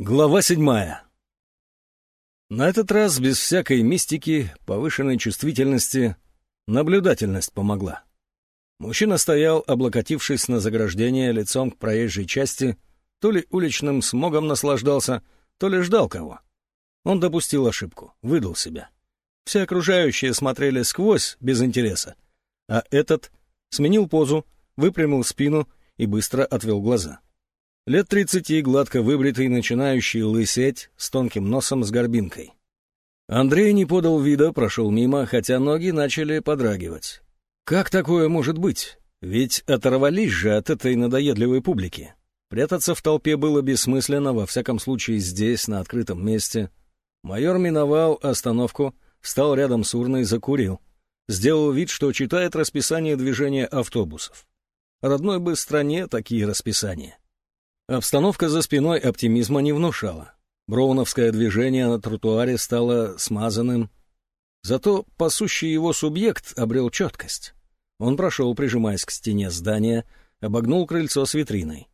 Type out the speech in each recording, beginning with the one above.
Глава седьмая. На этот раз без всякой мистики, повышенной чувствительности, наблюдательность помогла. Мужчина стоял, облокотившись на заграждение лицом к проезжей части, то ли уличным смогом наслаждался, то ли ждал кого. Он допустил ошибку, выдал себя. Все окружающие смотрели сквозь, без интереса, а этот сменил позу, выпрямил спину и быстро отвел глаза. Лет тридцати, гладко выбритый, начинающий лысеть, с тонким носом с горбинкой. Андрей не подал вида, прошел мимо, хотя ноги начали подрагивать. Как такое может быть? Ведь оторвались же от этой надоедливой публики. Прятаться в толпе было бессмысленно, во всяком случае здесь, на открытом месте. Майор миновал остановку, встал рядом с урной, закурил. Сделал вид, что читает расписание движения автобусов. Родной бы стране такие расписания. Обстановка за спиной оптимизма не внушала. Броуновское движение на тротуаре стало смазанным. Зато пасущий его субъект обрел четкость. Он прошел, прижимаясь к стене здания, обогнул крыльцо с витриной.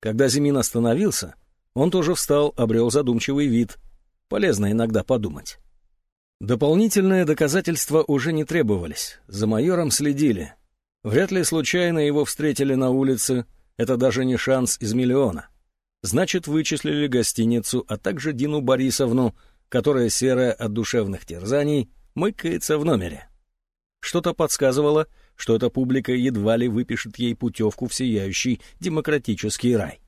Когда Зимин остановился, он тоже встал, обрел задумчивый вид. Полезно иногда подумать. Дополнительные доказательства уже не требовались. За майором следили. Вряд ли случайно его встретили на улице, это даже не шанс из миллиона. Значит, вычислили гостиницу, а также Дину Борисовну, которая, серая от душевных терзаний, мыкается в номере. Что-то подсказывало, что эта публика едва ли выпишет ей путевку в сияющий демократический рай.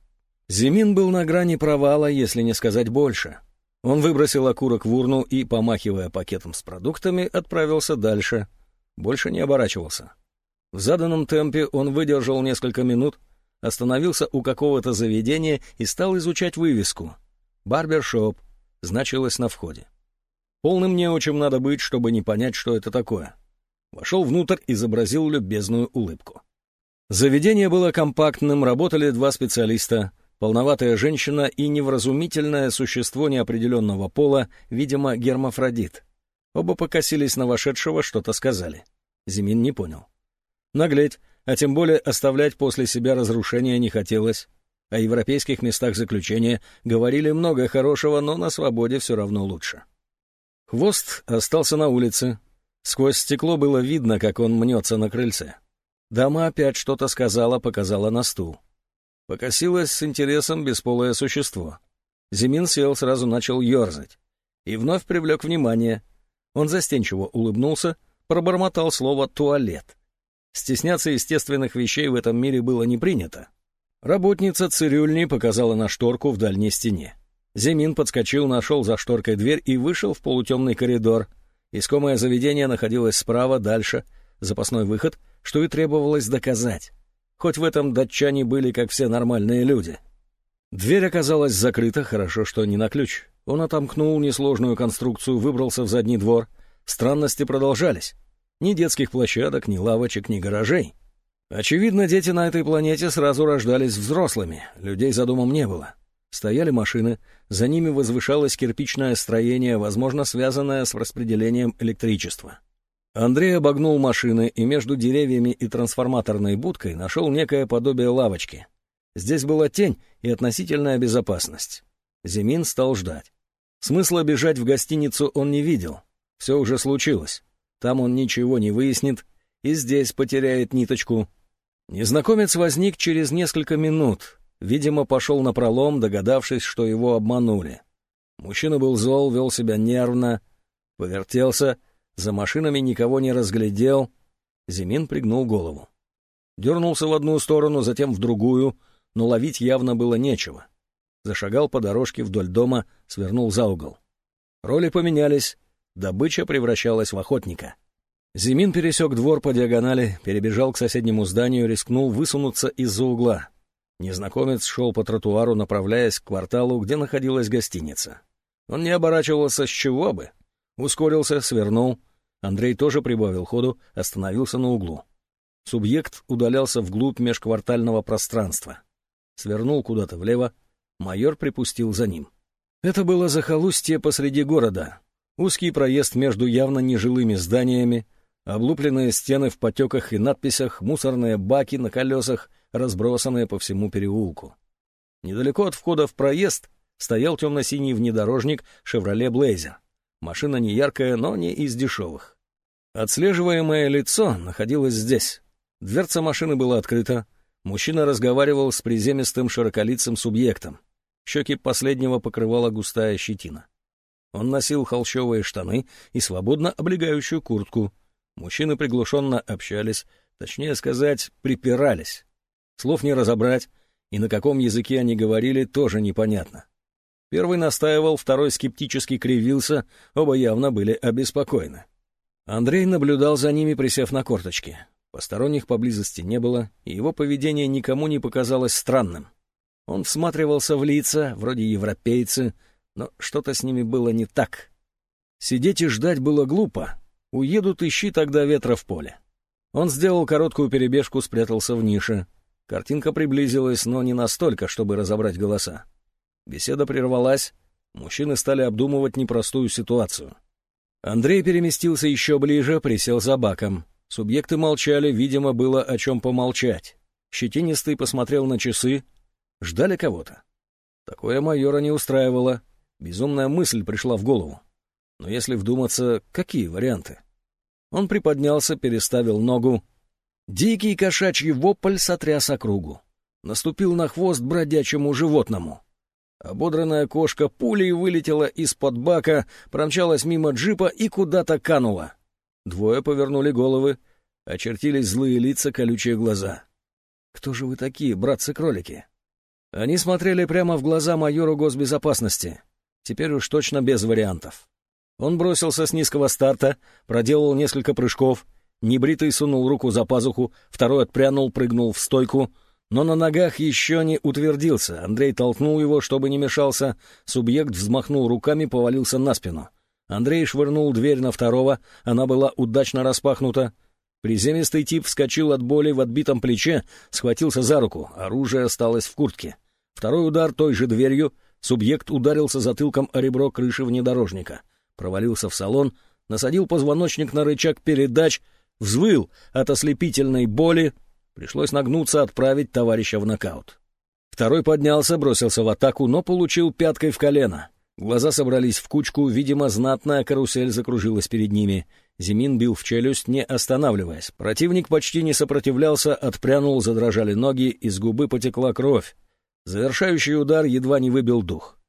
Зимин был на грани провала, если не сказать больше. Он выбросил окурок в урну и, помахивая пакетом с продуктами, отправился дальше. Больше не оборачивался. В заданном темпе он выдержал несколько минут, остановился у какого-то заведения и стал изучать вывеску. «Барбершоп» значилось на входе. Полным неучем надо быть, чтобы не понять, что это такое. Вошел внутрь, изобразил любезную улыбку. Заведение было компактным, работали два специалиста, полноватая женщина и невразумительное существо неопределенного пола, видимо, гермафродит. Оба покосились на вошедшего, что-то сказали. Зимин не понял. Наглеть, а тем более оставлять после себя разрушения не хотелось. О европейских местах заключения говорили много хорошего, но на свободе все равно лучше. Хвост остался на улице. Сквозь стекло было видно, как он мнется на крыльце. Дама опять что-то сказала, показала на стул. Покосилось с интересом бесполое существо. Зимин сел, сразу начал ерзать. И вновь привлек внимание. Он застенчиво улыбнулся, пробормотал слово «туалет». Стесняться естественных вещей в этом мире было не принято. Работница цирюльни показала на шторку в дальней стене. Зимин подскочил, нашел за шторкой дверь и вышел в полутемный коридор. Искомое заведение находилось справа, дальше, запасной выход, что и требовалось доказать. Хоть в этом датчане были, как все нормальные люди. Дверь оказалась закрыта, хорошо, что не на ключ. Он отомкнул несложную конструкцию, выбрался в задний двор. Странности продолжались. Ни детских площадок, ни лавочек, ни гаражей. Очевидно, дети на этой планете сразу рождались взрослыми, людей за домом не было. Стояли машины, за ними возвышалось кирпичное строение, возможно, связанное с распределением электричества. Андрей обогнул машины и между деревьями и трансформаторной будкой нашел некое подобие лавочки. Здесь была тень и относительная безопасность. Зимин стал ждать. Смысла бежать в гостиницу он не видел. Все уже случилось. Там он ничего не выяснит и здесь потеряет ниточку. Незнакомец возник через несколько минут. Видимо, пошел на пролом, догадавшись, что его обманули. Мужчина был зол, вел себя нервно, повертелся, за машинами никого не разглядел. Зимин пригнул голову. Дернулся в одну сторону, затем в другую, но ловить явно было нечего. Зашагал по дорожке вдоль дома, свернул за угол. Роли поменялись, добыча превращалась в охотника. Зимин пересек двор по диагонали, перебежал к соседнему зданию, рискнул высунуться из-за угла. Незнакомец шел по тротуару, направляясь к кварталу, где находилась гостиница. Он не оборачивался с чего бы. Ускорился, свернул. Андрей тоже прибавил ходу, остановился на углу. Субъект удалялся вглубь межквартального пространства. Свернул куда-то влево, майор припустил за ним. Это было захолустье посреди города, Узкий проезд между явно нежилыми зданиями, облупленные стены в потеках и надписях, мусорные баки на колесах, разбросанные по всему переулку. Недалеко от входа в проезд стоял темно-синий внедорожник «Шевроле Блейзер». Машина не яркая, но не из дешевых. Отслеживаемое лицо находилось здесь. Дверца машины была открыта. Мужчина разговаривал с приземистым широколицым субъектом. Щеки последнего покрывала густая щетина. Он носил холщовые штаны и свободно облегающую куртку. Мужчины приглушенно общались, точнее сказать, припирались. Слов не разобрать, и на каком языке они говорили, тоже непонятно. Первый настаивал, второй скептически кривился, оба явно были обеспокоены. Андрей наблюдал за ними, присев на корточки. Посторонних поблизости не было, и его поведение никому не показалось странным. Он всматривался в лица, вроде европейцы, но что-то с ними было не так. Сидеть и ждать было глупо. Уедут, ищи тогда ветра в поле. Он сделал короткую перебежку, спрятался в нише. Картинка приблизилась, но не настолько, чтобы разобрать голоса. Беседа прервалась, мужчины стали обдумывать непростую ситуацию. Андрей переместился еще ближе, присел за баком. Субъекты молчали, видимо, было о чем помолчать. Щетинистый посмотрел на часы. Ждали кого-то. Такое майора не устраивало. Безумная мысль пришла в голову. Но если вдуматься, какие варианты? Он приподнялся, переставил ногу. Дикий кошачий вопль сотряс округу. Наступил на хвост бродячему животному. Ободранная кошка пулей вылетела из-под бака, промчалась мимо джипа и куда-то канула. Двое повернули головы, очертились злые лица, колючие глаза. «Кто же вы такие, братцы-кролики?» Они смотрели прямо в глаза майору госбезопасности. Теперь уж точно без вариантов. Он бросился с низкого старта, проделал несколько прыжков, небритый сунул руку за пазуху, второй отпрянул, прыгнул в стойку — но на ногах еще не утвердился. Андрей толкнул его, чтобы не мешался. Субъект взмахнул руками, повалился на спину. Андрей швырнул дверь на второго, она была удачно распахнута. Приземистый тип вскочил от боли в отбитом плече, схватился за руку, оружие осталось в куртке. Второй удар той же дверью, субъект ударился затылком о ребро крыши внедорожника. Провалился в салон, насадил позвоночник на рычаг передач, взвыл от ослепительной боли, Пришлось нагнуться, отправить товарища в нокаут. Второй поднялся, бросился в атаку, но получил пяткой в колено. Глаза собрались в кучку, видимо, знатная карусель закружилась перед ними. Зимин бил в челюсть, не останавливаясь. Противник почти не сопротивлялся, отпрянул, задрожали ноги, из губы потекла кровь. Завершающий удар едва не выбил дух.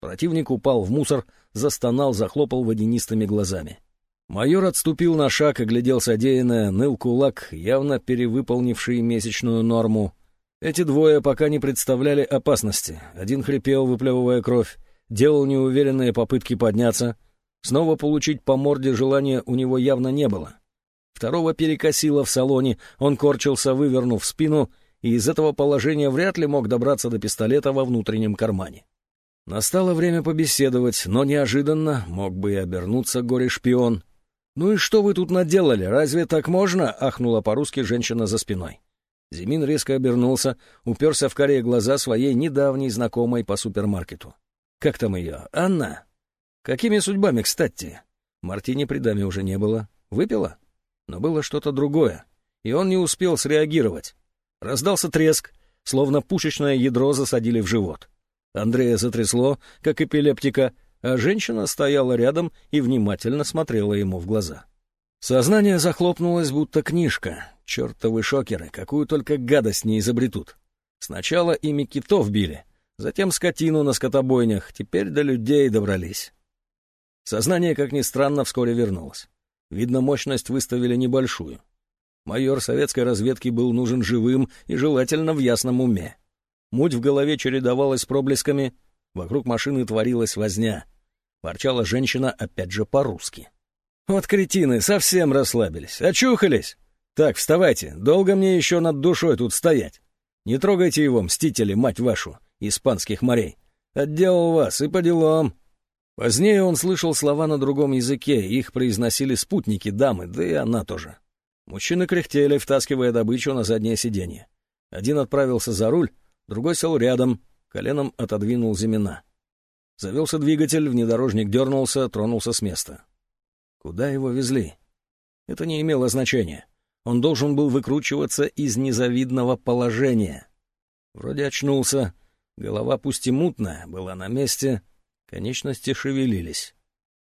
Противник упал в мусор, застонал, захлопал водянистыми глазами. Майор отступил на шаг, оглядел содеянное, ныл кулак, явно перевыполнивший месячную норму. Эти двое пока не представляли опасности. Один хрипел, выплевывая кровь, делал неуверенные попытки подняться. Снова получить по морде желания у него явно не было. Второго перекосило в салоне, он корчился, вывернув спину, и из этого положения вряд ли мог добраться до пистолета во внутреннем кармане. Настало время побеседовать, но неожиданно мог бы и обернуться горе-шпион — «Ну и что вы тут наделали? Разве так можно?» — ахнула по-русски женщина за спиной. Зимин резко обернулся, уперся в корее глаза своей недавней знакомой по супермаркету. «Как там ее? Анна?» «Какими судьбами, кстати?» Мартини при даме уже не было. Выпила? Но было что-то другое, и он не успел среагировать. Раздался треск, словно пушечное ядро засадили в живот. Андрея затрясло, как эпилептика, а женщина стояла рядом и внимательно смотрела ему в глаза. Сознание захлопнулось, будто книжка. Чертовы шокеры, какую только гадость не изобретут. Сначала ими китов били, затем скотину на скотобойнях, теперь до людей добрались. Сознание, как ни странно, вскоре вернулось. Видно, мощность выставили небольшую. Майор советской разведки был нужен живым и желательно в ясном уме. Муть в голове чередовалась проблесками, вокруг машины творилась возня. Ворчала женщина опять же по-русски. «Вот кретины, совсем расслабились. Очухались? Так, вставайте, долго мне еще над душой тут стоять. Не трогайте его, мстители, мать вашу, испанских морей. Отделал вас и по делам». Позднее он слышал слова на другом языке, их произносили спутники дамы, да и она тоже. Мужчины кряхтели, втаскивая добычу на заднее сиденье. Один отправился за руль, другой сел рядом, коленом отодвинул Зимина. Завелся двигатель, внедорожник дернулся, тронулся с места. Куда его везли? Это не имело значения. Он должен был выкручиваться из незавидного положения. Вроде очнулся. Голова пусть и мутная, была на месте, конечности шевелились.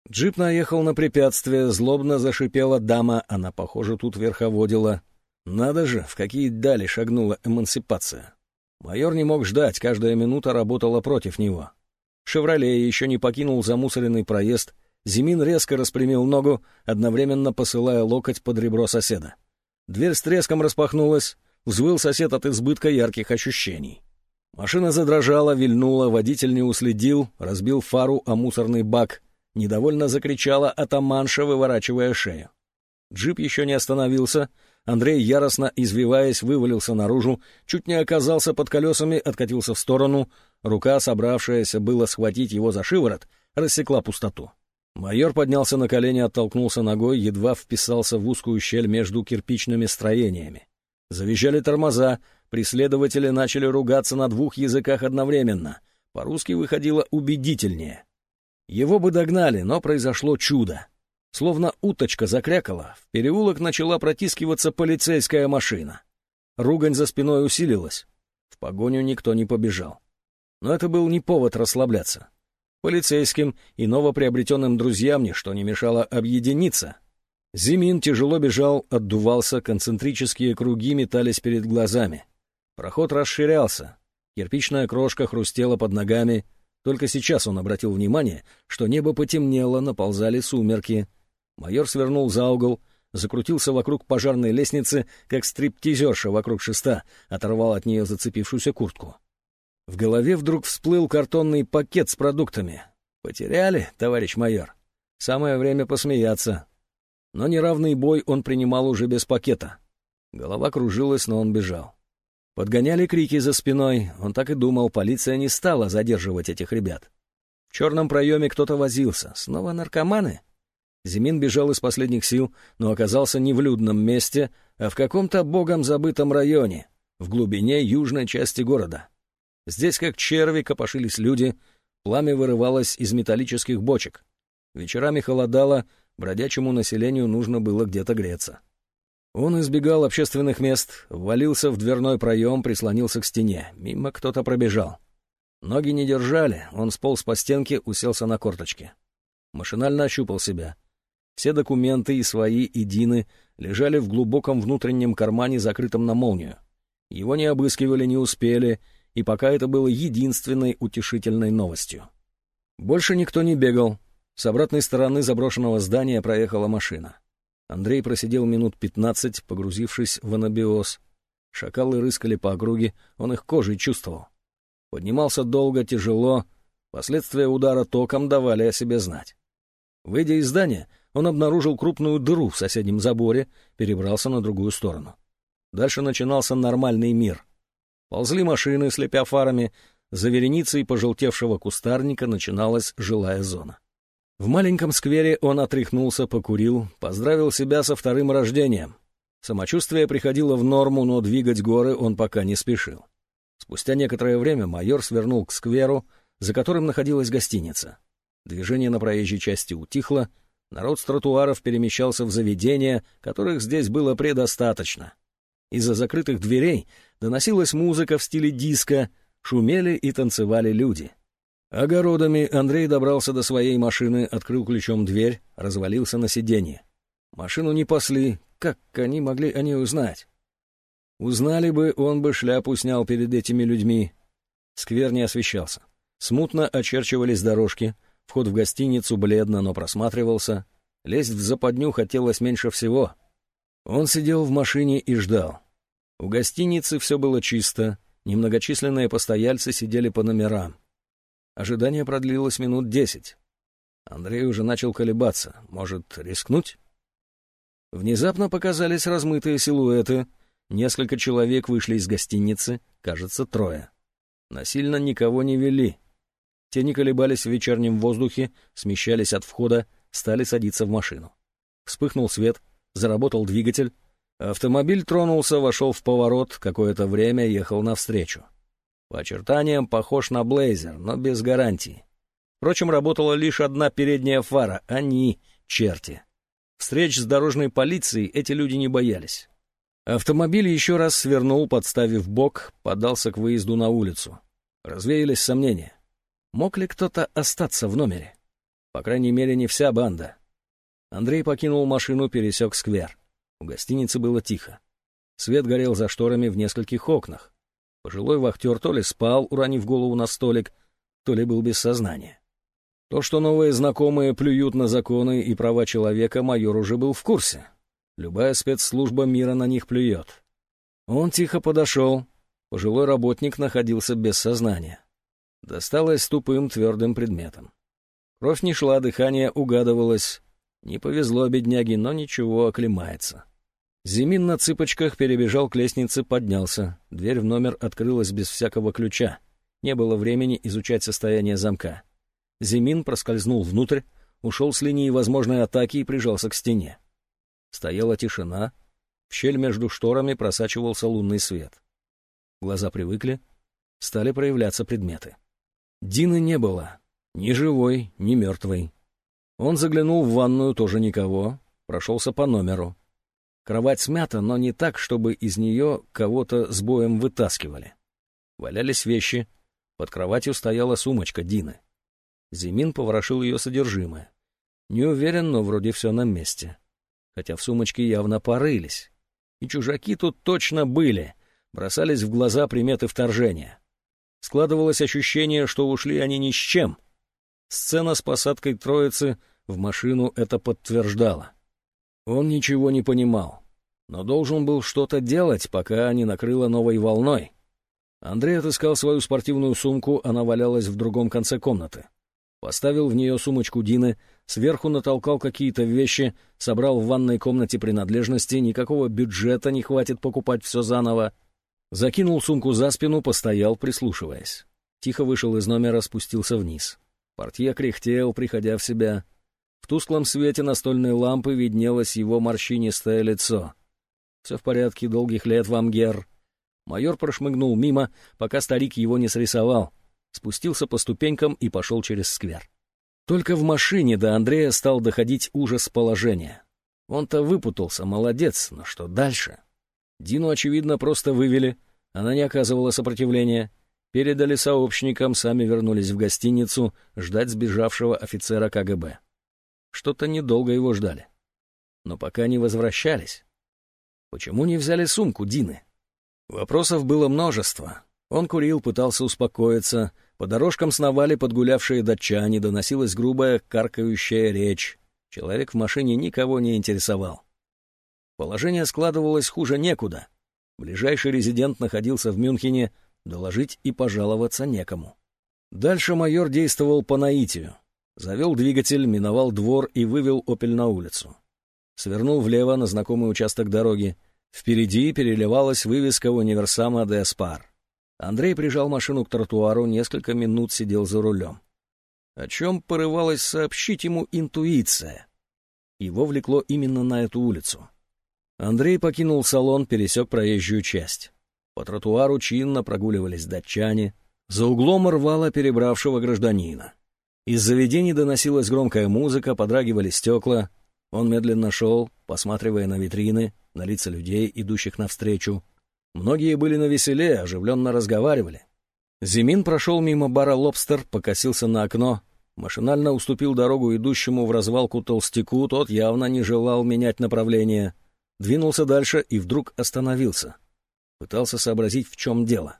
Джип наехал на препятствие, злобно зашипела дама, она, похоже, тут верховодила. Надо же, в какие дали шагнула эмансипация. Майор не мог ждать, каждая минута работала против него. «Шевроле» еще не покинул замусоренный проезд, Зимин резко распрямил ногу, одновременно посылая локоть под ребро соседа. Дверь с треском распахнулась, взвыл сосед от избытка ярких ощущений. Машина задрожала, вильнула, водитель не уследил, разбил фару о мусорный бак, недовольно закричала атаманша, выворачивая шею. Джип еще не остановился, Андрей, яростно извиваясь, вывалился наружу, чуть не оказался под колесами, откатился в сторону, рука, собравшаяся было схватить его за шиворот, рассекла пустоту. Майор поднялся на колени, оттолкнулся ногой, едва вписался в узкую щель между кирпичными строениями. Завизжали тормоза, преследователи начали ругаться на двух языках одновременно. По-русски выходило убедительнее. Его бы догнали, но произошло чудо. Словно уточка закрякала, в переулок начала протискиваться полицейская машина. Ругань за спиной усилилась. В погоню никто не побежал. Но это был не повод расслабляться. Полицейским и новоприобретенным друзьям ничто не мешало объединиться. Зимин тяжело бежал, отдувался, концентрические круги метались перед глазами. Проход расширялся. Кирпичная крошка хрустела под ногами. Только сейчас он обратил внимание, что небо потемнело, наползали сумерки. Майор свернул за угол, закрутился вокруг пожарной лестницы, как стриптизерша вокруг шеста, оторвал от нее зацепившуюся куртку. В голове вдруг всплыл картонный пакет с продуктами. «Потеряли, товарищ майор?» Самое время посмеяться. Но неравный бой он принимал уже без пакета. Голова кружилась, но он бежал. Подгоняли крики за спиной. Он так и думал, полиция не стала задерживать этих ребят. В черном проеме кто-то возился. Снова наркоманы? Зимин бежал из последних сил, но оказался не в людном месте, а в каком-то богом забытом районе, в глубине южной части города. Здесь, как черви, копошились люди, пламя вырывалось из металлических бочек. Вечерами холодало, бродячему населению нужно было где-то греться. Он избегал общественных мест, ввалился в дверной проем, прислонился к стене. Мимо кто-то пробежал. Ноги не держали, он сполз по стенке, уселся на корточки. Машинально ощупал себя. Все документы и свои, и Дины лежали в глубоком внутреннем кармане, закрытом на молнию. Его не обыскивали, не успели, и пока это было единственной утешительной новостью. Больше никто не бегал. С обратной стороны заброшенного здания проехала машина. Андрей просидел минут пятнадцать, погрузившись в анабиоз. Шакалы рыскали по округе, он их кожей чувствовал. Поднимался долго, тяжело, последствия удара током давали о себе знать. Выйдя из здания, он обнаружил крупную дыру в соседнем заборе, перебрался на другую сторону. Дальше начинался нормальный мир — Ползли машины, слепя фарами, за вереницей пожелтевшего кустарника начиналась жилая зона. В маленьком сквере он отряхнулся, покурил, поздравил себя со вторым рождением. Самочувствие приходило в норму, но двигать горы он пока не спешил. Спустя некоторое время майор свернул к скверу, за которым находилась гостиница. Движение на проезжей части утихло, народ с тротуаров перемещался в заведения, которых здесь было предостаточно. Из-за закрытых дверей доносилась музыка в стиле диско, шумели и танцевали люди. Огородами Андрей добрался до своей машины, открыл ключом дверь, развалился на сиденье. Машину не пасли, как они могли о ней узнать? Узнали бы, он бы шляпу снял перед этими людьми. Сквер не освещался. Смутно очерчивались дорожки, вход в гостиницу бледно, но просматривался. Лезть в западню хотелось меньше всего. Он сидел в машине и ждал. У гостиницы все было чисто, немногочисленные постояльцы сидели по номерам. Ожидание продлилось минут десять. Андрей уже начал колебаться. Может, рискнуть? Внезапно показались размытые силуэты. Несколько человек вышли из гостиницы, кажется, трое. Насильно никого не вели. Те колебались в вечернем воздухе, смещались от входа, стали садиться в машину. Вспыхнул свет, заработал двигатель, Автомобиль тронулся, вошел в поворот, какое-то время ехал навстречу. По очертаниям похож на Блейзер, но без гарантии. Впрочем, работала лишь одна передняя фара, они — черти. Встреч с дорожной полицией эти люди не боялись. Автомобиль еще раз свернул, подставив бок, подался к выезду на улицу. Развеялись сомнения. Мог ли кто-то остаться в номере? По крайней мере, не вся банда. Андрей покинул машину, пересек сквер. У гостиницы было тихо. Свет горел за шторами в нескольких окнах. Пожилой вахтер то ли спал, уронив голову на столик, то ли был без сознания. То, что новые знакомые плюют на законы и права человека, майор уже был в курсе. Любая спецслужба мира на них плюет. Он тихо подошел. Пожилой работник находился без сознания. Досталось тупым твердым предметом. Кровь не шла, дыхание угадывалось. Не повезло бедняге, но ничего, оклемается. Зимин на цыпочках перебежал к лестнице, поднялся. Дверь в номер открылась без всякого ключа. Не было времени изучать состояние замка. Зимин проскользнул внутрь, ушел с линии возможной атаки и прижался к стене. Стояла тишина. В щель между шторами просачивался лунный свет. Глаза привыкли, стали проявляться предметы. Дины не было. Ни живой, ни мертвой. Он заглянул в ванную, тоже никого, прошелся по номеру. Кровать смята, но не так, чтобы из нее кого-то с боем вытаскивали. Валялись вещи. Под кроватью стояла сумочка Дины. Зимин поворошил ее содержимое. Не уверен, но вроде все на месте. Хотя в сумочке явно порылись. И чужаки тут точно были. Бросались в глаза приметы вторжения. Складывалось ощущение, что ушли они ни с чем. Сцена с посадкой троицы в машину это подтверждала. Он ничего не понимал, но должен был что-то делать, пока не накрыло новой волной. Андрей отыскал свою спортивную сумку, она валялась в другом конце комнаты. Поставил в нее сумочку Дины, сверху натолкал какие-то вещи, собрал в ванной комнате принадлежности, никакого бюджета не хватит покупать все заново. Закинул сумку за спину, постоял, прислушиваясь. Тихо вышел из номера, спустился вниз. Портье кряхтел, приходя в себя. В тусклом свете настольной лампы виднелось его морщинистое лицо. «Все в порядке, долгих лет вам, Гер». Майор прошмыгнул мимо, пока старик его не срисовал. Спустился по ступенькам и пошел через сквер. Только в машине до Андрея стал доходить ужас положения. Он-то выпутался, молодец, но что дальше? Дину, очевидно, просто вывели, она не оказывала сопротивления. Передали сообщникам, сами вернулись в гостиницу ждать сбежавшего офицера КГБ. Что-то недолго его ждали. Но пока не возвращались. Почему не взяли сумку Дины? Вопросов было множество. Он курил, пытался успокоиться. По дорожкам сновали подгулявшие датчане, доносилась грубая, каркающая речь. Человек в машине никого не интересовал. Положение складывалось хуже некуда. Ближайший резидент находился в Мюнхене, доложить и пожаловаться некому. Дальше майор действовал по наитию. Завел двигатель, миновал двор и вывел «Опель» на улицу. Свернул влево на знакомый участок дороги. Впереди переливалась вывеска универсама «Де Спар». Андрей прижал машину к тротуару, несколько минут сидел за рулем. О чем порывалась сообщить ему интуиция? Его влекло именно на эту улицу. Андрей покинул салон, пересек проезжую часть. По тротуару чинно прогуливались датчане. За углом рвало перебравшего гражданина. Из заведений доносилась громкая музыка, подрагивали стекла. Он медленно шел, посматривая на витрины, на лица людей, идущих навстречу. Многие были на веселе, оживленно разговаривали. Зимин прошел мимо бара «Лобстер», покосился на окно, машинально уступил дорогу идущему в развалку толстяку, тот явно не желал менять направление. Двинулся дальше и вдруг остановился. Пытался сообразить, в чем дело.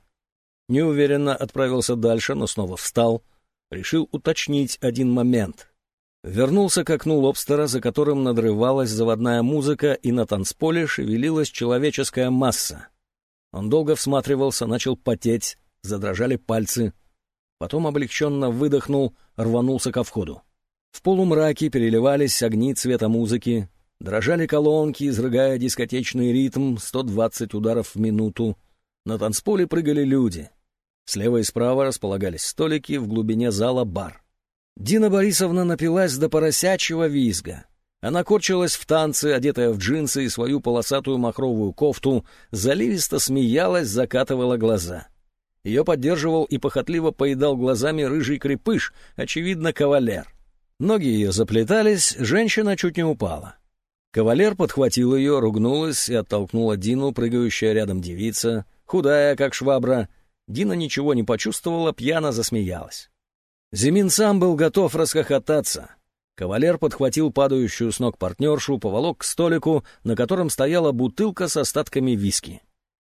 Неуверенно отправился дальше, но снова встал — решил уточнить один момент. Вернулся к окну лобстера, за которым надрывалась заводная музыка, и на танцполе шевелилась человеческая масса. Он долго всматривался, начал потеть, задрожали пальцы. Потом облегченно выдохнул, рванулся ко входу. В полумраке переливались огни цвета музыки, дрожали колонки, изрыгая дискотечный ритм, 120 ударов в минуту. На танцполе прыгали люди. Слева и справа располагались столики, в глубине зала бар. Дина Борисовна напилась до поросячьего визга. Она корчилась в танце, одетая в джинсы и свою полосатую махровую кофту, заливисто смеялась, закатывала глаза. Ее поддерживал и похотливо поедал глазами рыжий крепыш, очевидно, кавалер. Ноги ее заплетались, женщина чуть не упала. Кавалер подхватил ее, ругнулась и оттолкнула Дину, прыгающая рядом девица, худая, как швабра, Дина ничего не почувствовала, пьяно засмеялась. Зимин сам был готов расхохотаться. Кавалер подхватил падающую с ног партнершу, поволок к столику, на котором стояла бутылка с остатками виски.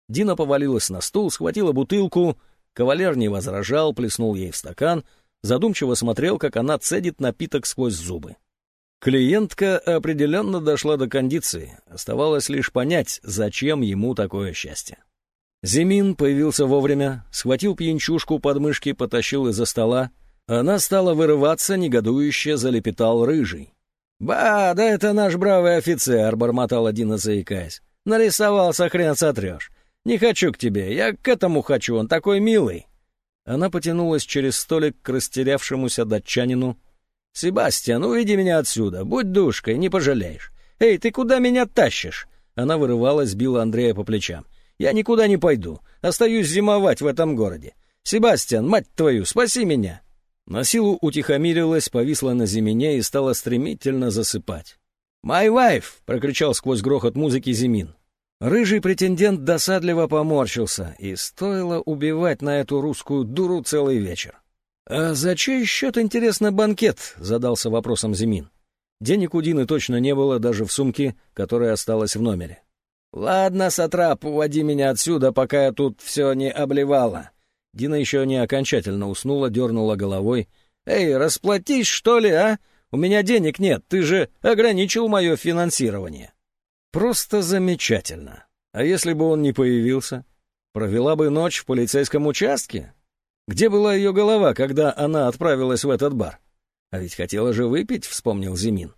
Дина повалилась на стул, схватила бутылку. Кавалер не возражал, плеснул ей в стакан, задумчиво смотрел, как она цедит напиток сквозь зубы. Клиентка определенно дошла до кондиции. Оставалось лишь понять, зачем ему такое счастье. Зимин появился вовремя, схватил пьянчушку под мышки, потащил из-за стола. Она стала вырываться, негодующе залепетал рыжий. «Ба, да это наш бравый офицер», — бормотал один, заикаясь. «Нарисовался, хрен сотрешь. Не хочу к тебе, я к этому хочу, он такой милый». Она потянулась через столик к растерявшемуся датчанину. «Себастьян, уведи меня отсюда, будь душкой, не пожалеешь. Эй, ты куда меня тащишь?» Она вырывалась, била Андрея по плечам. «Я никуда не пойду, остаюсь зимовать в этом городе. Себастьян, мать твою, спаси меня!» На силу утихомирилась, повисла на земне и стала стремительно засыпать. «My wife!» — прокричал сквозь грохот музыки Зимин. Рыжий претендент досадливо поморщился, и стоило убивать на эту русскую дуру целый вечер. «А за чей счет, интересно, банкет?» — задался вопросом Зимин. Денег у Дины точно не было даже в сумке, которая осталась в номере. «Ладно, Сатрап, уводи меня отсюда, пока я тут все не обливала». Дина еще не окончательно уснула, дернула головой. «Эй, расплатись, что ли, а? У меня денег нет, ты же ограничил мое финансирование». Просто замечательно. А если бы он не появился? Провела бы ночь в полицейском участке? Где была ее голова, когда она отправилась в этот бар? А ведь хотела же выпить, вспомнил Зимин.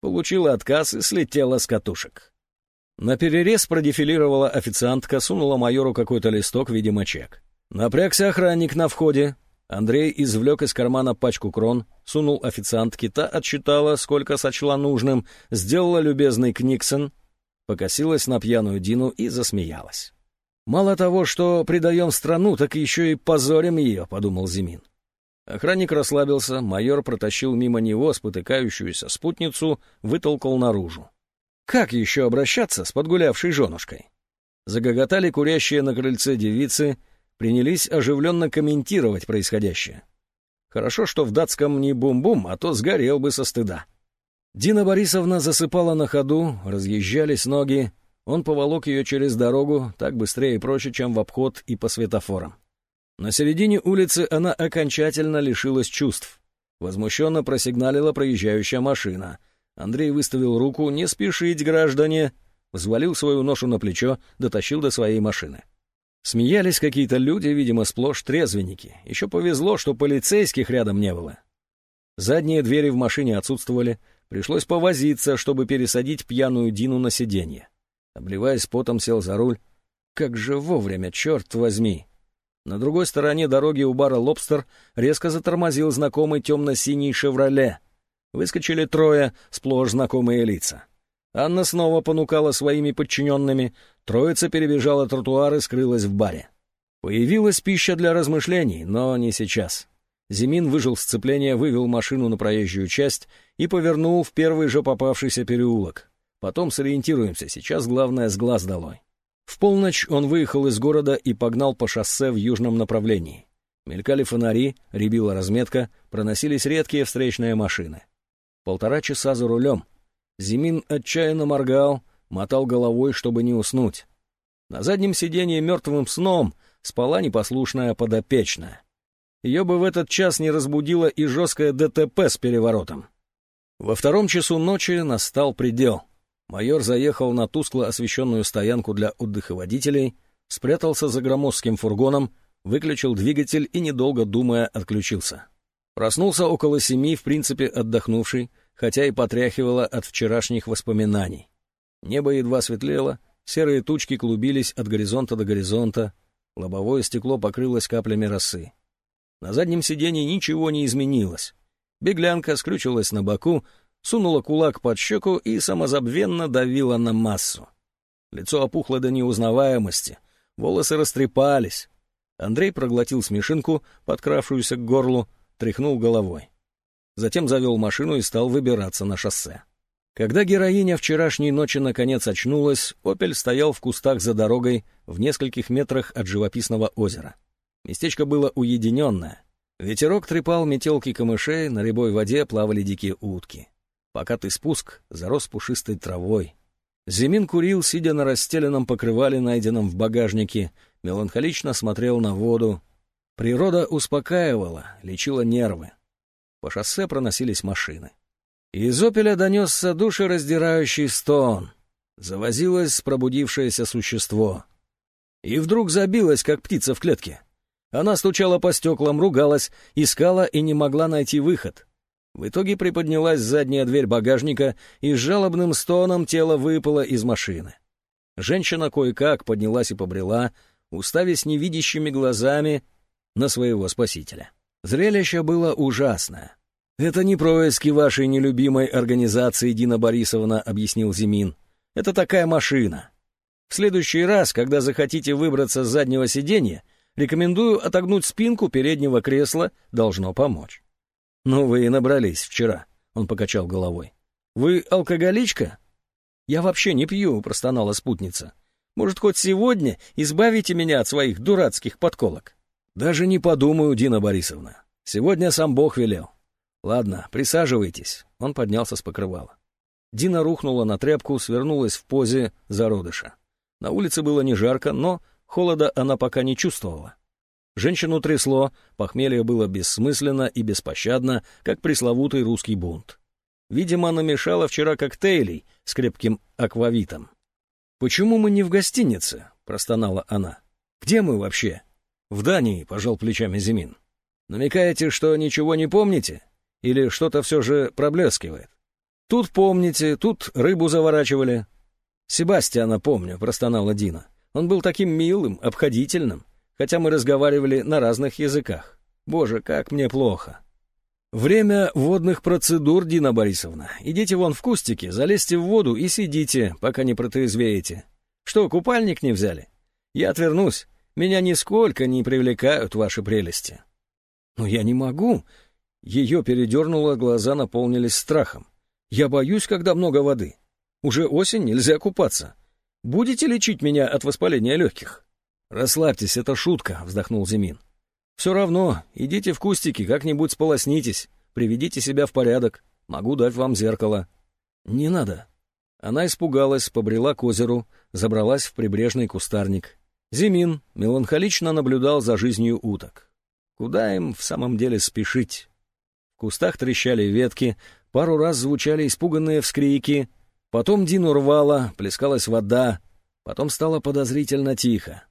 Получила отказ и слетела с катушек. На перерез продефилировала официантка, сунула майору какой-то листок, видимо, чек. Напрягся охранник на входе. Андрей извлек из кармана пачку крон, сунул официантке, та отсчитала, сколько сочла нужным, сделала любезный Книксон — покосилась на пьяную Дину и засмеялась. «Мало того, что предаем страну, так еще и позорим ее», — подумал Зимин. Охранник расслабился, майор протащил мимо него спотыкающуюся спутницу, вытолкал наружу. Как еще обращаться с подгулявшей женушкой? Загоготали курящие на крыльце девицы, принялись оживленно комментировать происходящее. Хорошо, что в датском не бум-бум, а то сгорел бы со стыда. Дина Борисовна засыпала на ходу, разъезжались ноги. Он поволок ее через дорогу, так быстрее и проще, чем в обход и по светофорам. На середине улицы она окончательно лишилась чувств. Возмущенно просигналила проезжающая машина. Андрей выставил руку «Не спешить, граждане!» взвалил свою ношу на плечо, дотащил до своей машины. Смеялись какие-то люди, видимо, сплошь трезвенники. Еще повезло, что полицейских рядом не было. Задние двери в машине отсутствовали, Пришлось повозиться, чтобы пересадить пьяную Дину на сиденье. Обливаясь потом, сел за руль. Как же вовремя, черт возьми! На другой стороне дороги у бара «Лобстер» резко затормозил знакомый темно-синий «Шевроле». Выскочили трое, сплошь знакомые лица. Анна снова понукала своими подчиненными, троица перебежала тротуар и скрылась в баре. Появилась пища для размышлений, но не сейчас. Зимин выжил сцепление, вывел машину на проезжую часть и повернул в первый же попавшийся переулок. Потом сориентируемся, сейчас главное с глаз долой. В полночь он выехал из города и погнал по шоссе в южном направлении. Мелькали фонари, рябила разметка, проносились редкие встречные машины. Полтора часа за рулем. Зимин отчаянно моргал, мотал головой, чтобы не уснуть. На заднем сиденье мертвым сном спала непослушная подопечная. Ее бы в этот час не разбудило и жесткое ДТП с переворотом. Во втором часу ночи настал предел. Майор заехал на тускло освещенную стоянку для отдыховодителей, спрятался за громоздким фургоном, выключил двигатель и, недолго думая, отключился. Проснулся около семи, в принципе отдохнувший, хотя и потряхивало от вчерашних воспоминаний. Небо едва светлело, серые тучки клубились от горизонта до горизонта, лобовое стекло покрылось каплями росы. На заднем сиденье ничего не изменилось. Беглянка скрючилась на боку, сунула кулак под щеку и самозабвенно давила на массу. Лицо опухло до неузнаваемости, волосы растрепались. Андрей проглотил смешинку, подкравшуюся к горлу, тряхнул головой. Затем завел машину и стал выбираться на шоссе. Когда героиня вчерашней ночи наконец очнулась, «Опель» стоял в кустах за дорогой в нескольких метрах от живописного озера. Местечко было уединенное. Ветерок трепал метелки камышей, на рябой воде плавали дикие утки. Покатый спуск зарос пушистой травой. Зимин курил, сидя на расстеленном покрывале, найденном в багажнике, меланхолично смотрел на воду. Природа успокаивала, лечила нервы. По шоссе проносились машины. Из опеля донесся душераздирающий стон. Завозилось пробудившееся существо. И вдруг забилось, как птица в клетке. Она стучала по стеклам, ругалась, искала и не могла найти выход. В итоге приподнялась задняя дверь багажника, и с жалобным стоном тело выпало из машины. Женщина кое-как поднялась и побрела, уставясь невидящими глазами на своего спасителя. Зрелище было ужасное. «Это не происки вашей нелюбимой организации, Дина Борисовна», — объяснил Зимин. «Это такая машина. В следующий раз, когда захотите выбраться с заднего сиденья, рекомендую отогнуть спинку переднего кресла, должно помочь». «Ну, вы и набрались вчера», — он покачал головой. «Вы алкоголичка?» «Я вообще не пью», — простонала спутница. «Может, хоть сегодня избавите меня от своих дурацких подколок?» «Даже не подумаю, Дина Борисовна. Сегодня сам Бог велел. Ладно, присаживайтесь». Он поднялся с покрывала. Дина рухнула на тряпку, свернулась в позе зародыша. На улице было не жарко, но холода она пока не чувствовала. Женщину трясло, похмелье было бессмысленно и беспощадно, как пресловутый русский бунт. Видимо, намешала вчера коктейлей с крепким аквавитом. «Почему мы не в гостинице?» — простонала она. «Где мы вообще?» «В Дании», — пожал плечами Зимин. «Намекаете, что ничего не помните? Или что-то все же проблескивает?» «Тут помните, тут рыбу заворачивали». «Себастьяна помню», — простонала Дина. «Он был таким милым, обходительным, хотя мы разговаривали на разных языках. Боже, как мне плохо». «Время водных процедур, Дина Борисовна. Идите вон в кустики, залезьте в воду и сидите, пока не протрезвеете. Что, купальник не взяли? Я отвернусь. Меня нисколько не привлекают ваши прелести». «Но я не могу». Ее передернуло, глаза наполнились страхом. «Я боюсь, когда много воды. Уже осень, нельзя купаться. Будете лечить меня от воспаления легких?» «Расслабьтесь, это шутка», — вздохнул Зимин. «Все равно, идите в кустики, как-нибудь сполоснитесь, приведите себя в порядок. Могу дать вам зеркало». «Не надо». Она испугалась, побрела к озеру, забралась в прибрежный кустарник. Зимин меланхолично наблюдал за жизнью уток. Куда им в самом деле спешить? В кустах трещали ветки, пару раз звучали испуганные вскрики, потом Дину рвало, плескалась вода, потом стало подозрительно тихо.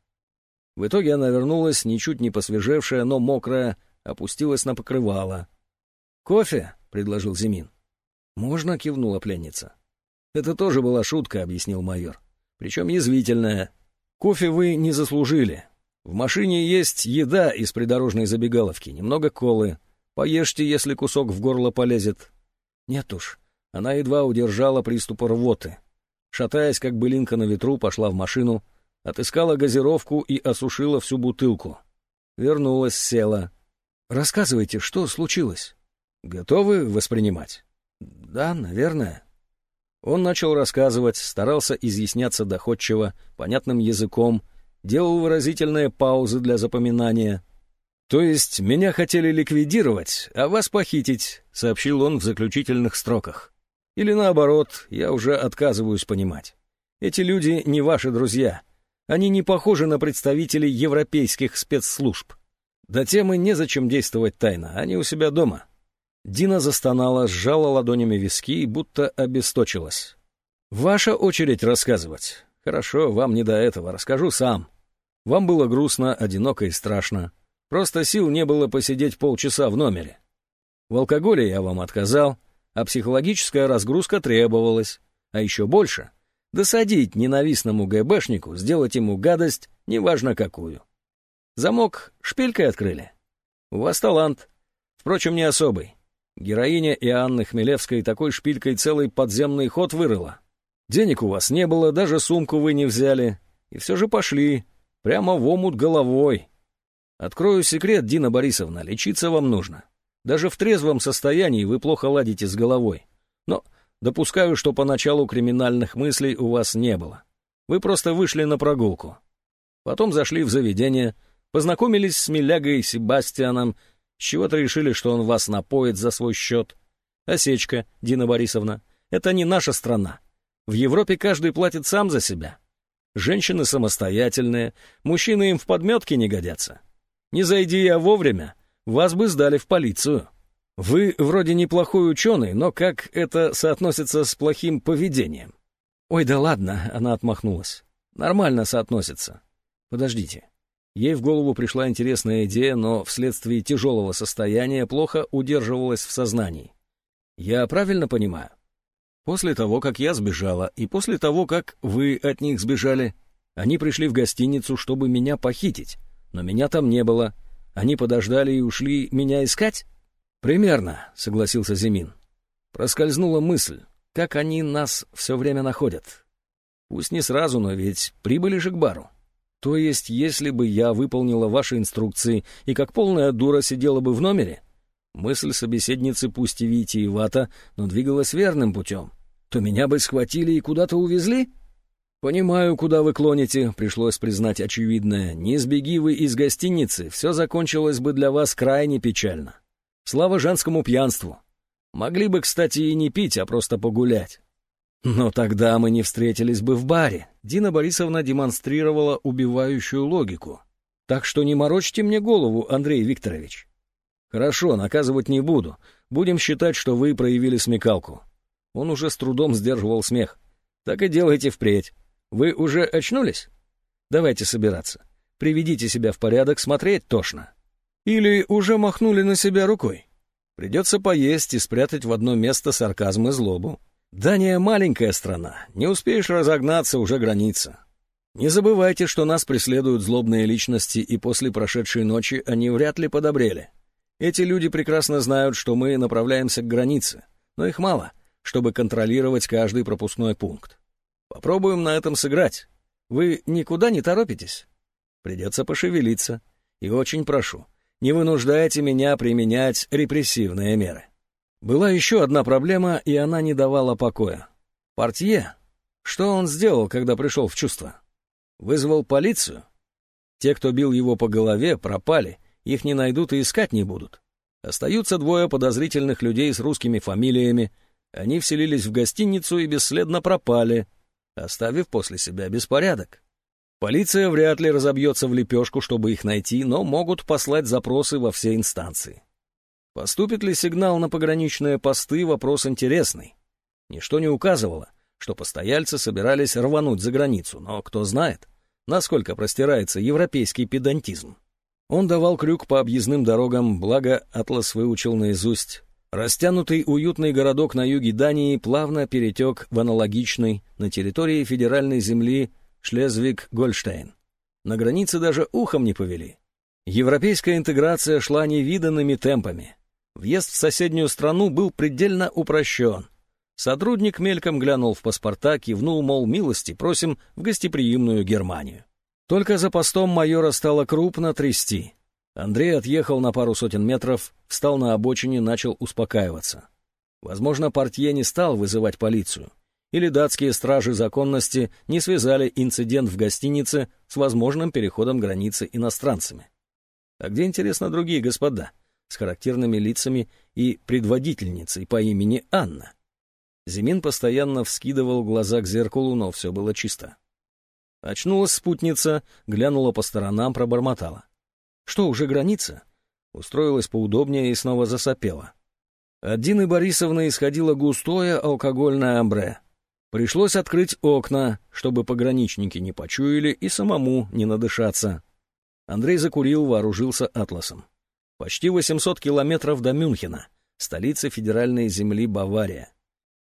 В итоге она вернулась, ничуть не посвежевшая, но мокрая, опустилась на покрывало. «Кофе?» — предложил Зимин. «Можно?» — кивнула пленница. «Это тоже была шутка», — объяснил майор. «Причем язвительная. Кофе вы не заслужили. В машине есть еда из придорожной забегаловки, немного колы. Поешьте, если кусок в горло полезет». «Нет уж». Она едва удержала приступ рвоты. Шатаясь, как былинка на ветру, пошла в машину — Отыскала газировку и осушила всю бутылку. Вернулась, села. «Рассказывайте, что случилось?» «Готовы воспринимать?» «Да, наверное». Он начал рассказывать, старался изъясняться доходчиво, понятным языком, делал выразительные паузы для запоминания. «То есть меня хотели ликвидировать, а вас похитить», — сообщил он в заключительных строках. «Или наоборот, я уже отказываюсь понимать. Эти люди не ваши друзья, они не похожи на представителей европейских спецслужб. До темы незачем действовать тайно, они у себя дома. Дина застонала, сжала ладонями виски и будто обесточилась. «Ваша очередь рассказывать. Хорошо, вам не до этого, расскажу сам. Вам было грустно, одиноко и страшно. Просто сил не было посидеть полчаса в номере. В алкоголе я вам отказал, а психологическая разгрузка требовалась. А еще больше Досадить ненавистному ГБшнику, сделать ему гадость, неважно какую. Замок шпилькой открыли. У вас талант. Впрочем, не особый. Героиня Иоанны Хмелевской такой шпилькой целый подземный ход вырыла. Денег у вас не было, даже сумку вы не взяли. И все же пошли. Прямо в омут головой. Открою секрет, Дина Борисовна, лечиться вам нужно. Даже в трезвом состоянии вы плохо ладите с головой. Но Допускаю, что поначалу криминальных мыслей у вас не было. Вы просто вышли на прогулку. Потом зашли в заведение, Познакомились с Милягой Себастьяном, с чего-то решили, что он вас напоит за свой счет. Осечка, Дина Борисовна, это не наша страна. В Европе каждый платит сам за себя. Женщины самостоятельные, мужчины им в подметке не годятся. Не зайди я вовремя, вас бы сдали в полицию. Вы вроде неплохой ученый, но как это соотносится с плохим поведением? Ой, да ладно, она отмахнулась. Нормально соотносится. Подождите. Ей в голову пришла интересная идея, но вследствие тяжелого состояния плохо удерживалась в сознании. Я правильно понимаю? После того, как я сбежала, и после того, как вы от них сбежали, они пришли в гостиницу, чтобы меня похитить, но меня там не было. Они подождали и ушли меня искать? Примерно, согласился Зимин. Проскользнула мысль, как они нас все время находят. Пусть не сразу, но ведь прибыли же к бару. То есть, если бы я выполнила ваши инструкции и как полная дура сидела бы в номере, мысль собеседницы пусть и витиевата, но двигалась верным путем то меня бы схватили и куда-то увезли? Понимаю, куда вы клоните, пришлось признать очевидное. Не сбеги вы из гостиницы, все закончилось бы для вас крайне печально. Слава женскому пьянству. Могли бы, кстати, и не пить, а просто погулять. Но тогда мы не встретились бы в баре. Дина Борисовна демонстрировала убивающую логику. Так что не морочьте мне голову, Андрей Викторович. Хорошо, наказывать не буду. Будем считать, что вы проявили смекалку. Он уже с трудом сдерживал смех. «Так и делайте впредь. Вы уже очнулись? Давайте собираться. Приведите себя в порядок, смотреть тошно. Или уже махнули на себя рукой? Придется поесть и спрятать в одно место сарказм и злобу. Дания маленькая страна, не успеешь разогнаться, уже граница. Не забывайте, что нас преследуют злобные личности, и после прошедшей ночи они вряд ли подобрели. Эти люди прекрасно знают, что мы направляемся к границе, но их мало — чтобы контролировать каждый пропускной пункт. Попробуем на этом сыграть. Вы никуда не торопитесь? Придется пошевелиться. И очень прошу, не вынуждайте меня применять репрессивные меры. Была еще одна проблема, и она не давала покоя. Портье? Что он сделал, когда пришел в чувство? Вызвал полицию? Те, кто бил его по голове, пропали, их не найдут и искать не будут. Остаются двое подозрительных людей с русскими фамилиями — они вселились в гостиницу и бесследно пропали, оставив после себя беспорядок. Полиция вряд ли разобьется в лепешку, чтобы их найти, но могут послать запросы во все инстанции. Поступит ли сигнал на пограничные посты — вопрос интересный. Ничто не указывало, что постояльцы собирались рвануть за границу, но кто знает, насколько простирается европейский педантизм. Он давал крюк по объездным дорогам, благо Атлас выучил наизусть Растянутый уютный городок на юге Дании плавно перетек в аналогичный на территории федеральной земли Шлезвиг-Гольштейн. На границе даже ухом не повели. Европейская интеграция шла невиданными темпами. Въезд в соседнюю страну был предельно упрощен. Сотрудник мельком глянул в паспорта, кивнул, мол, милости просим в гостеприимную Германию. Только за постом майора стало крупно трясти. Андрей отъехал на пару сотен метров, встал на обочине, начал успокаиваться. Возможно, портье не стал вызывать полицию. Или датские стражи законности не связали инцидент в гостинице с возможным переходом границы иностранцами. А где, интересно, другие господа с характерными лицами и предводительницей по имени Анна? Зимин постоянно вскидывал глаза к зеркалу, но все было чисто. Очнулась спутница, глянула по сторонам, пробормотала. Что, уже граница? Устроилась поудобнее и снова засопела. От Дины Борисовны исходило густое алкогольное амбре. Пришлось открыть окна, чтобы пограничники не почуяли и самому не надышаться. Андрей закурил, вооружился атласом. Почти 800 километров до Мюнхена, столицы федеральной земли Бавария.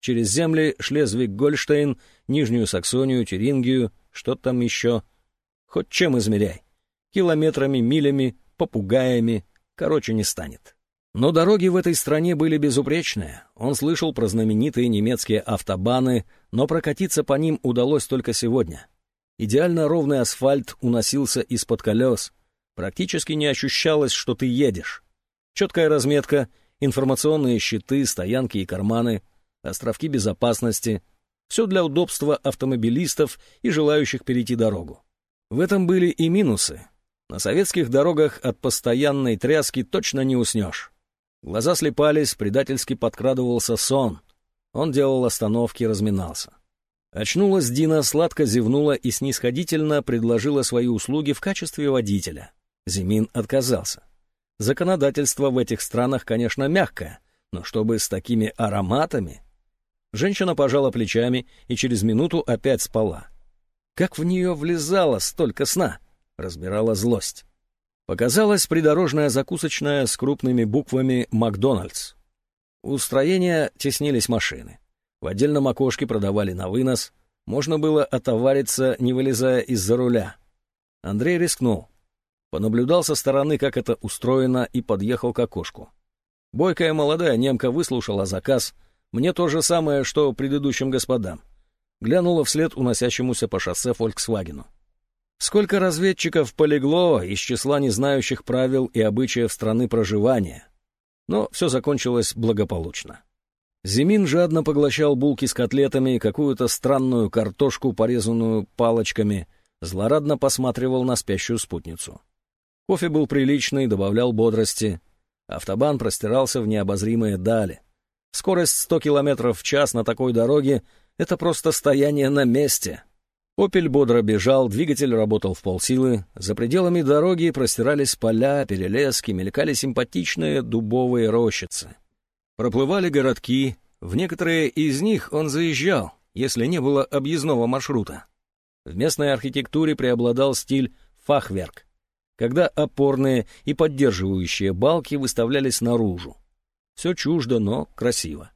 Через земли Шлезвиг-Гольштейн, Нижнюю Саксонию, Тюрингию, что там еще. Хоть чем измеряй километрами, милями, попугаями, короче, не станет. Но дороги в этой стране были безупречные. Он слышал про знаменитые немецкие автобаны, но прокатиться по ним удалось только сегодня. Идеально ровный асфальт уносился из-под колес. Практически не ощущалось, что ты едешь. Четкая разметка, информационные щиты, стоянки и карманы, островки безопасности — все для удобства автомобилистов и желающих перейти дорогу. В этом были и минусы. На советских дорогах от постоянной тряски точно не уснешь. Глаза слепались, предательски подкрадывался сон. Он делал остановки, разминался. Очнулась Дина, сладко зевнула и снисходительно предложила свои услуги в качестве водителя. Зимин отказался. Законодательство в этих странах, конечно, мягкое, но чтобы с такими ароматами... Женщина пожала плечами и через минуту опять спала. Как в нее влезало столько сна? Разбирала злость. Показалась придорожная закусочная с крупными буквами «Макдональдс». У строения теснились машины. В отдельном окошке продавали на вынос. Можно было отовариться, не вылезая из-за руля. Андрей рискнул. Понаблюдал со стороны, как это устроено, и подъехал к окошку. Бойкая молодая немка выслушала заказ. Мне то же самое, что предыдущим господам. Глянула вслед уносящемуся по шоссе «Фольксвагену». Сколько разведчиков полегло из числа незнающих правил и обычаев страны проживания. Но все закончилось благополучно. Зимин жадно поглощал булки с котлетами и какую-то странную картошку, порезанную палочками, злорадно посматривал на спящую спутницу. Кофе был приличный, добавлял бодрости. Автобан простирался в необозримые дали. Скорость 100 км в час на такой дороге — это просто стояние на месте. «Опель» бодро бежал, двигатель работал в полсилы. За пределами дороги простирались поля, перелески, мелькали симпатичные дубовые рощицы. Проплывали городки, в некоторые из них он заезжал, если не было объездного маршрута. В местной архитектуре преобладал стиль фахверк когда опорные и поддерживающие балки выставлялись наружу. Все чуждо, но красиво.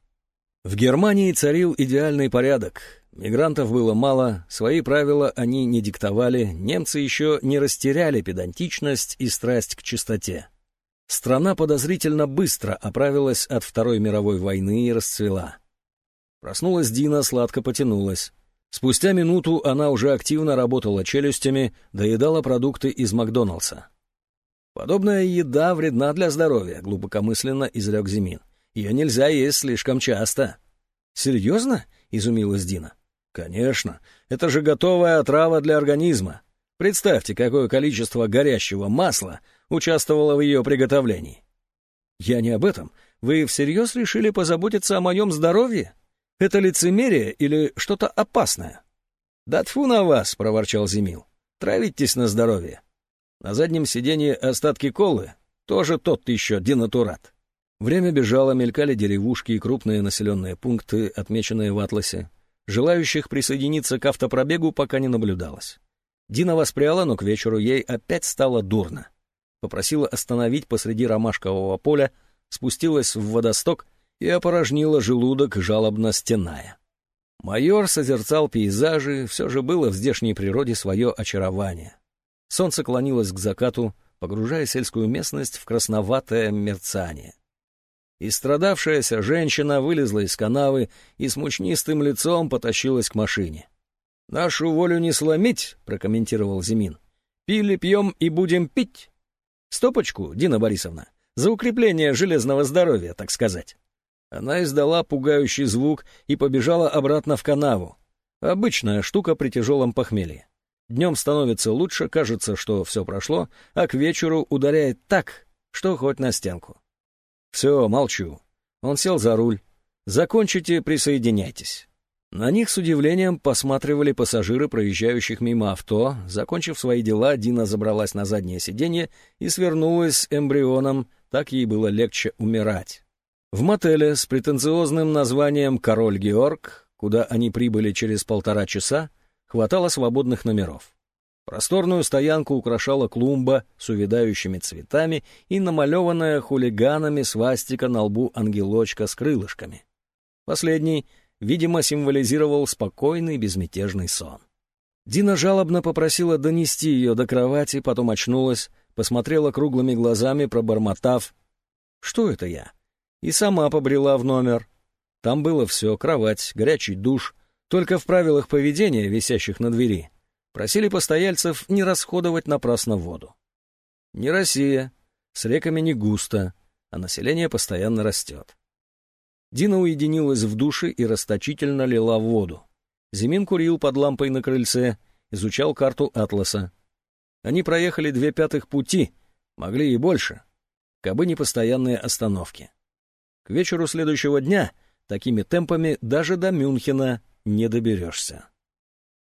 В Германии царил идеальный порядок. Мигрантов было мало, свои правила они не диктовали, немцы еще не растеряли педантичность и страсть к чистоте. Страна подозрительно быстро оправилась от Второй мировой войны и расцвела. Проснулась Дина, сладко потянулась. Спустя минуту она уже активно работала челюстями, доедала продукты из Макдоналдса. «Подобная еда вредна для здоровья», — глубокомысленно изрек Зимин. «Ее нельзя есть слишком часто». «Серьезно?» — изумилась Дина. «Конечно. Это же готовая отрава для организма. Представьте, какое количество горящего масла участвовало в ее приготовлении». «Я не об этом. Вы всерьез решили позаботиться о моем здоровье?» Это лицемерие или что-то опасное? «Да тьфу на вас!» — проворчал Зимил. «Травитесь на здоровье. На заднем сиденье остатки колы, тоже тот еще денатурат». Время бежало, мелькали деревушки и крупные населенные пункты, отмеченные в атласе. Желающих присоединиться к автопробегу пока не наблюдалось. Дина воспряла, но к вечеру ей опять стало дурно. Попросила остановить посреди ромашкового поля, спустилась в водосток и опорожнила желудок, жалобно стеная. Майор созерцал пейзажи, все же было в здешней природе свое очарование. Солнце клонилось к закату, погружая сельскую местность в красноватое мерцание. Истрадавшаяся женщина вылезла из канавы и с мучнистым лицом потащилась к машине. «Нашу волю не сломить», — прокомментировал Зимин. «Пили, пьем и будем пить. Стопочку, Дина Борисовна, за укрепление железного здоровья, так сказать». Она издала пугающий звук и побежала обратно в канаву. Обычная штука при тяжелом похмелье. Днем становится лучше, кажется, что все прошло, а к вечеру ударяет так, что хоть на стенку. Все, молчу. Он сел за руль. Закончите, присоединяйтесь. На них с удивлением посматривали пассажиры, проезжающих мимо авто. Закончив свои дела, Дина забралась на заднее сиденье и свернулась эмбрионом, так ей было легче умирать. В мотеле с претенциозным названием «Король Георг», куда они прибыли через полтора часа, хватало свободных номеров. Просторную стоянку украшала клумба с увядающими цветами и намалеванная хулиганами свастика на лбу ангелочка с крылышками. Последний, видимо, символизировал спокойный безмятежный сон. Дина жалобно попросила донести ее до кровати, потом очнулась, посмотрела круглыми глазами, пробормотав «Что это я?» и сама побрела в номер. Там было все — кровать, горячий душ. Только в правилах поведения, висящих на двери, просили постояльцев не расходовать напрасно воду. Не Россия, с реками не густо, а население постоянно растет. Дина уединилась в душе и расточительно лила воду. Зимин курил под лампой на крыльце, изучал карту атласа. Они проехали две пятых пути, могли и больше, кабы не постоянные остановки. К вечеру следующего дня такими темпами даже до Мюнхена не доберешься.